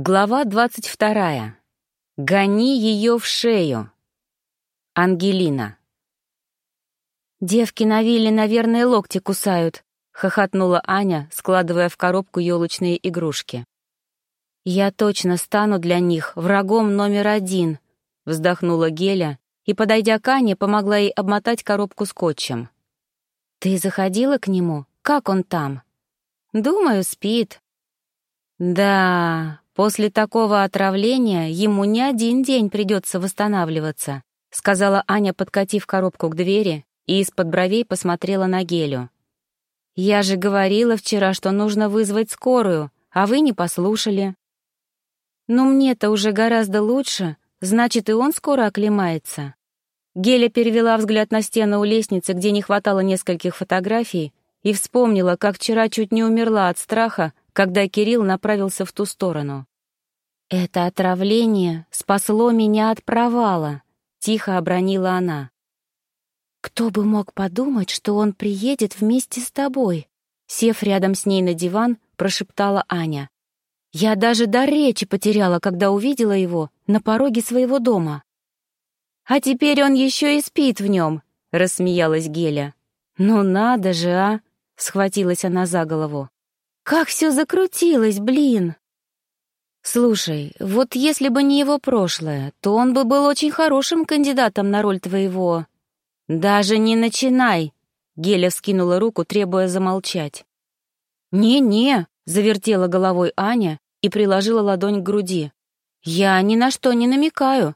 Глава двадцать вторая. Гони ее в шею. Ангелина. «Девки на вилле, наверное, локти кусают», — хохотнула Аня, складывая в коробку елочные игрушки. «Я точно стану для них врагом номер один», — вздохнула Геля и, подойдя к Ане, помогла ей обмотать коробку скотчем. «Ты заходила к нему? Как он там?» «Думаю, спит». «Да, После такого отравления ему не один день придется восстанавливаться, сказала Аня, подкатив коробку к двери и из-под бровей посмотрела на Гелю. «Я же говорила вчера, что нужно вызвать скорую, а вы не послушали». «Ну мне-то уже гораздо лучше, значит, и он скоро оклемается». Геля перевела взгляд на стену у лестницы, где не хватало нескольких фотографий, и вспомнила, как вчера чуть не умерла от страха, когда Кирилл направился в ту сторону. «Это отравление спасло меня от провала», — тихо обронила она. «Кто бы мог подумать, что он приедет вместе с тобой?» Сев рядом с ней на диван, прошептала Аня. «Я даже до речи потеряла, когда увидела его на пороге своего дома». «А теперь он еще и спит в нем», — рассмеялась Геля. «Ну надо же, а!» — схватилась она за голову. «Как все закрутилось, блин!» «Слушай, вот если бы не его прошлое, то он бы был очень хорошим кандидатом на роль твоего...» «Даже не начинай!» — Геля вскинула руку, требуя замолчать. «Не-не», — завертела головой Аня и приложила ладонь к груди. «Я ни на что не намекаю.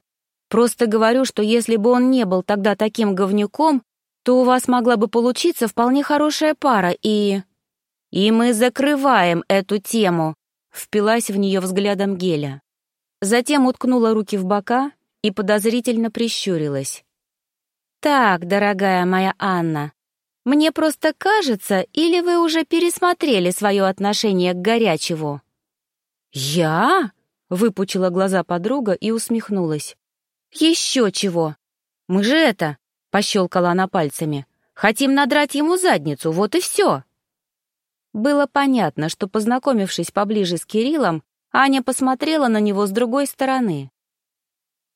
Просто говорю, что если бы он не был тогда таким говнюком, то у вас могла бы получиться вполне хорошая пара, и...» «И мы закрываем эту тему», впилась в нее взглядом Геля. Затем уткнула руки в бока и подозрительно прищурилась. «Так, дорогая моя Анна, мне просто кажется, или вы уже пересмотрели свое отношение к горячеву?» «Я?» — выпучила глаза подруга и усмехнулась. «Еще чего! Мы же это...» — пощелкала она пальцами. «Хотим надрать ему задницу, вот и все!» Было понятно, что, познакомившись поближе с Кириллом, Аня посмотрела на него с другой стороны.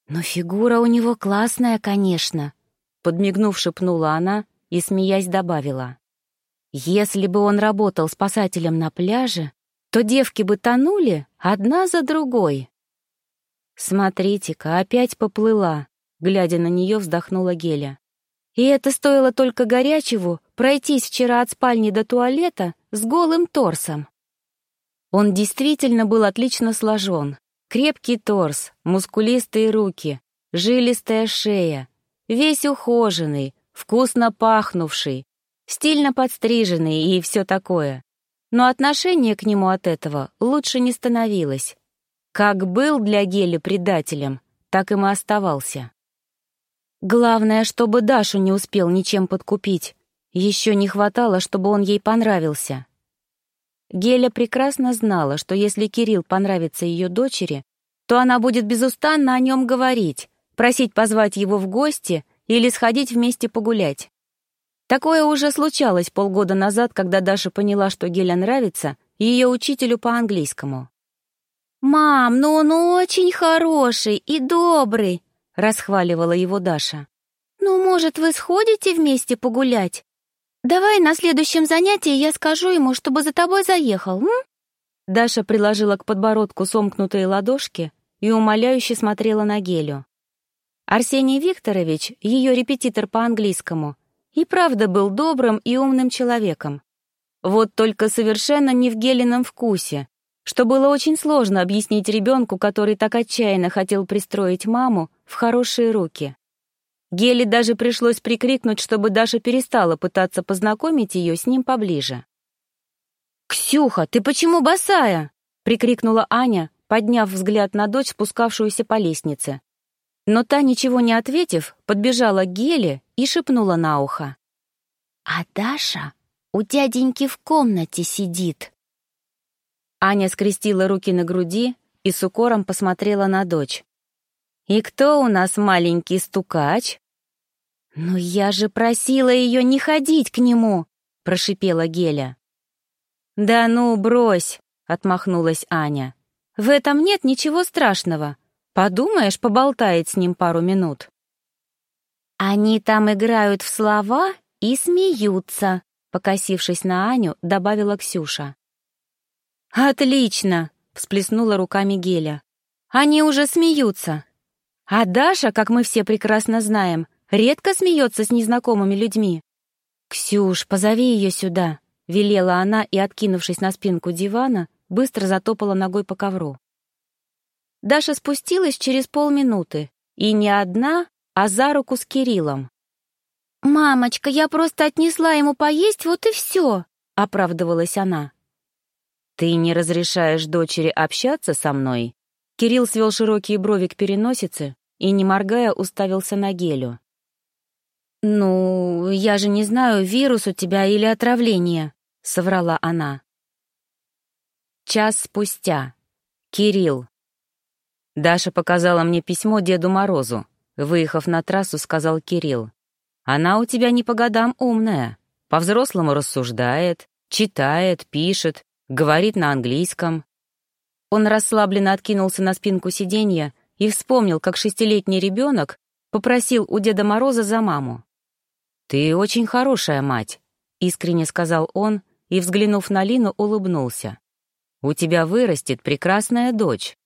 «Но фигура у него классная, конечно», — подмигнув, шепнула она и, смеясь, добавила. «Если бы он работал спасателем на пляже, то девки бы тонули одна за другой». «Смотрите-ка, опять поплыла», — глядя на нее, вздохнула Геля. «И это стоило только горячего пройтись вчера от спальни до туалета с голым торсом. Он действительно был отлично сложен. Крепкий торс, мускулистые руки, жилистая шея, весь ухоженный, вкусно пахнувший, стильно подстриженный и все такое. Но отношение к нему от этого лучше не становилось. Как был для Гели предателем, так им и оставался. Главное, чтобы Дашу не успел ничем подкупить, еще не хватало, чтобы он ей понравился. Геля прекрасно знала, что если Кирилл понравится ее дочери, то она будет безустанно о нем говорить, просить позвать его в гости или сходить вместе погулять. Такое уже случалось полгода назад, когда Даша поняла, что Геля нравится ее учителю по английскому. «Мам, ну он очень хороший и добрый», — расхваливала его Даша. «Ну, может, вы сходите вместе погулять? «Давай на следующем занятии я скажу ему, чтобы за тобой заехал, м?» Даша приложила к подбородку сомкнутые ладошки и умоляюще смотрела на Гелю. Арсений Викторович, ее репетитор по английскому, и правда был добрым и умным человеком. Вот только совершенно не в Гелином вкусе, что было очень сложно объяснить ребенку, который так отчаянно хотел пристроить маму в хорошие руки. Гели даже пришлось прикрикнуть, чтобы Даша перестала пытаться познакомить ее с ним поближе. «Ксюха, ты почему босая?» — прикрикнула Аня, подняв взгляд на дочь, спускавшуюся по лестнице. Но та, ничего не ответив, подбежала к Геле и шепнула на ухо. «А Даша у дяденьки в комнате сидит». Аня скрестила руки на груди и с укором посмотрела на дочь. «И кто у нас маленький стукач?» «Но я же просила ее не ходить к нему!» — прошипела Геля. «Да ну, брось!» — отмахнулась Аня. В этом нет ничего страшного. Подумаешь, поболтает с ним пару минут. Они там играют в слова и смеются, покосившись на Аню, добавила Ксюша. «Отлично!» — всплеснула руками Геля. «Они уже смеются. А Даша, как мы все прекрасно знаем, редко смеется с незнакомыми людьми. «Ксюш, позови ее сюда», — велела она и, откинувшись на спинку дивана, быстро затопала ногой по ковру. Даша спустилась через полминуты, и не одна, а за руку с Кириллом. «Мамочка, я просто отнесла ему поесть, вот и все», — оправдывалась она. «Ты не разрешаешь дочери общаться со мной?» Кирилл свел широкие брови к переносице и, не моргая, уставился на Гелю. «Ну, я же не знаю, вирус у тебя или отравление», — соврала она. Час спустя. Кирилл. Даша показала мне письмо Деду Морозу. Выехав на трассу, сказал Кирилл. «Она у тебя не по годам умная. По-взрослому рассуждает, читает, пишет, говорит на английском. Он расслабленно откинулся на спинку сиденья и вспомнил, как шестилетний ребенок попросил у Деда Мороза за маму. «Ты очень хорошая мать», — искренне сказал он и, взглянув на Лину, улыбнулся. «У тебя вырастет прекрасная дочь».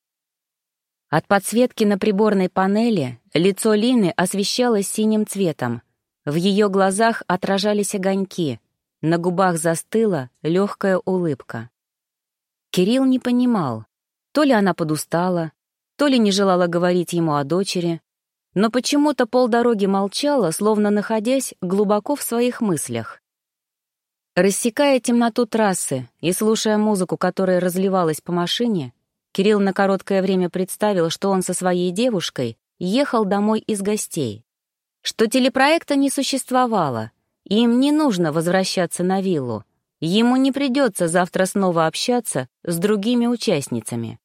От подсветки на приборной панели лицо Лины освещалось синим цветом. В ее глазах отражались огоньки, на губах застыла легкая улыбка. Кирилл не понимал, то ли она подустала, то ли не желала говорить ему о дочери, но почему-то полдороги молчала, словно находясь глубоко в своих мыслях. Рассекая темноту трассы и слушая музыку, которая разливалась по машине, Кирилл на короткое время представил, что он со своей девушкой ехал домой из гостей, что телепроекта не существовало, им не нужно возвращаться на виллу, ему не придется завтра снова общаться с другими участницами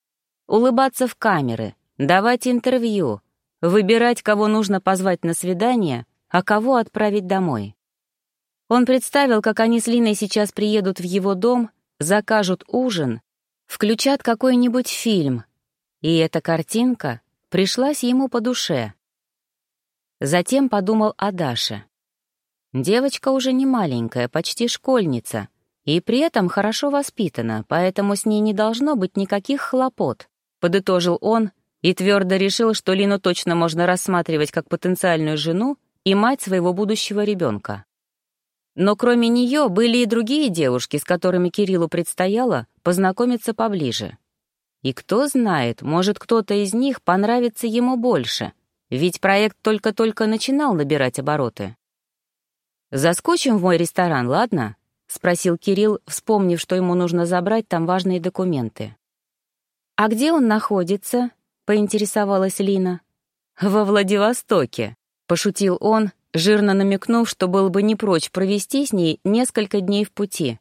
улыбаться в камеры, давать интервью, выбирать, кого нужно позвать на свидание, а кого отправить домой. Он представил, как они с Линой сейчас приедут в его дом, закажут ужин, включат какой-нибудь фильм, и эта картинка пришлась ему по душе. Затем подумал о Даше. Девочка уже не маленькая, почти школьница, и при этом хорошо воспитана, поэтому с ней не должно быть никаких хлопот подытожил он и твердо решил, что Лину точно можно рассматривать как потенциальную жену и мать своего будущего ребенка. Но кроме нее были и другие девушки, с которыми Кириллу предстояло познакомиться поближе. И кто знает, может, кто-то из них понравится ему больше, ведь проект только-только начинал набирать обороты. «Заскочим в мой ресторан, ладно?» — спросил Кирилл, вспомнив, что ему нужно забрать там важные документы. «А где он находится?» — поинтересовалась Лина. «Во Владивостоке», — пошутил он, жирно намекнув, что был бы не прочь провести с ней несколько дней в пути,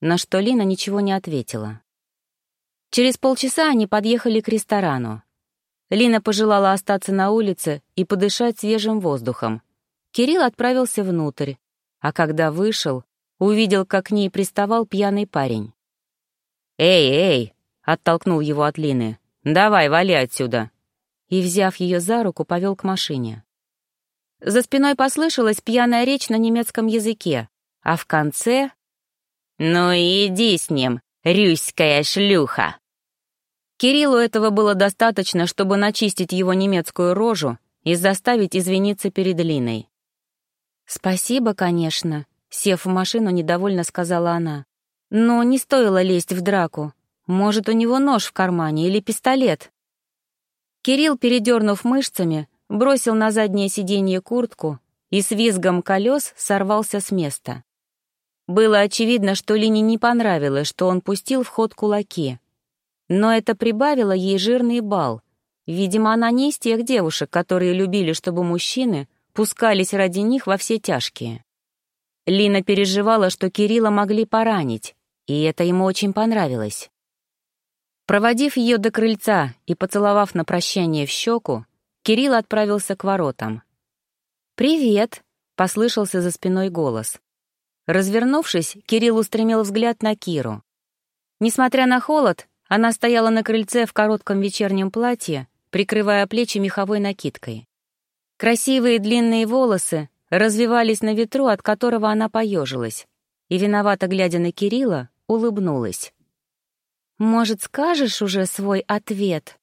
на что Лина ничего не ответила. Через полчаса они подъехали к ресторану. Лина пожелала остаться на улице и подышать свежим воздухом. Кирилл отправился внутрь, а когда вышел, увидел, как к ней приставал пьяный парень. «Эй, эй, Оттолкнул его от Лины. «Давай, вали отсюда!» И, взяв ее за руку, повел к машине. За спиной послышалась пьяная речь на немецком языке, а в конце... «Ну иди с ним, рюськая шлюха!» Кириллу этого было достаточно, чтобы начистить его немецкую рожу и заставить извиниться перед Линой. «Спасибо, конечно», — сев в машину, недовольно сказала она. «Но не стоило лезть в драку. Может, у него нож в кармане или пистолет? Кирилл, передернув мышцами, бросил на заднее сиденье куртку и с визгом колес сорвался с места. Было очевидно, что Лине не понравилось, что он пустил в ход кулаки. Но это прибавило ей жирный бал. Видимо, она не из тех девушек, которые любили, чтобы мужчины пускались ради них во все тяжкие. Лина переживала, что Кирилла могли поранить, и это ему очень понравилось. Проводив ее до крыльца и поцеловав на прощание в щеку, Кирилл отправился к воротам. «Привет!» — послышался за спиной голос. Развернувшись, Кирилл устремил взгляд на Киру. Несмотря на холод, Она стояла на крыльце в коротком вечернем платье, прикрывая плечи меховой накидкой. Красивые длинные волосы развивались на ветру, от которого она поежилась, и, виновато глядя на Кирилла, улыбнулась. «Может, скажешь уже свой ответ?»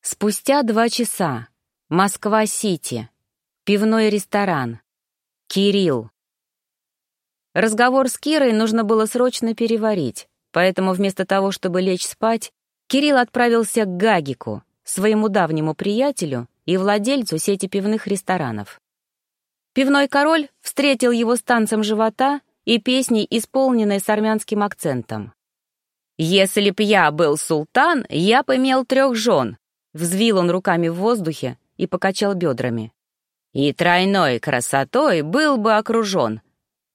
Спустя два часа. Москва-Сити. Пивной ресторан. Кирилл. Разговор с Кирой нужно было срочно переварить, поэтому вместо того, чтобы лечь спать, Кирилл отправился к Гагику, своему давнему приятелю и владельцу сети пивных ресторанов. Пивной король встретил его с танцем живота и песней, исполненной с армянским акцентом. «Если б я был султан, я б имел трех жен», взвил он руками в воздухе и покачал бедрами. «И тройной красотой был бы окружен,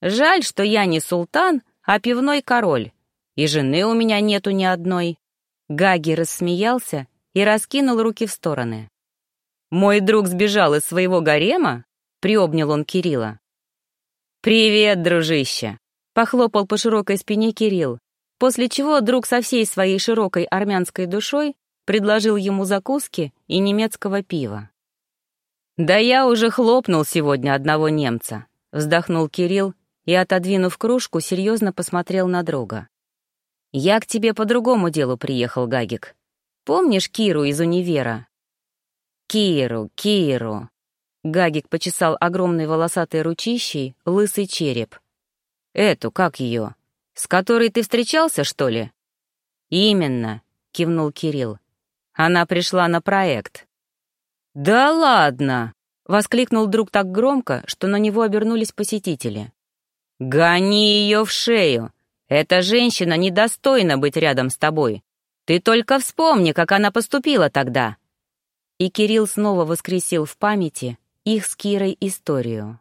Жаль, что я не султан, а пивной король, и жены у меня нету ни одной». Гаги рассмеялся и раскинул руки в стороны. «Мой друг сбежал из своего гарема?» — приобнял он Кирилла. «Привет, дружище!» — похлопал по широкой спине Кирилл, после чего друг со всей своей широкой армянской душой предложил ему закуски и немецкого пива. «Да я уже хлопнул сегодня одного немца», — вздохнул Кирилл и, отодвинув кружку, серьезно посмотрел на друга. «Я к тебе по другому делу приехал, Гагик. Помнишь Киру из универа?» «Киру, Киру!» Гагик почесал огромной волосатой ручищей лысый череп. «Эту, как ее? С которой ты встречался, что ли?» «Именно», — кивнул Кирилл. «Она пришла на проект». «Да ладно!» — воскликнул друг так громко, что на него обернулись посетители. «Гони ее в шею! Эта женщина недостойна быть рядом с тобой. Ты только вспомни, как она поступила тогда!» И Кирилл снова воскресил в памяти их с Кирой историю.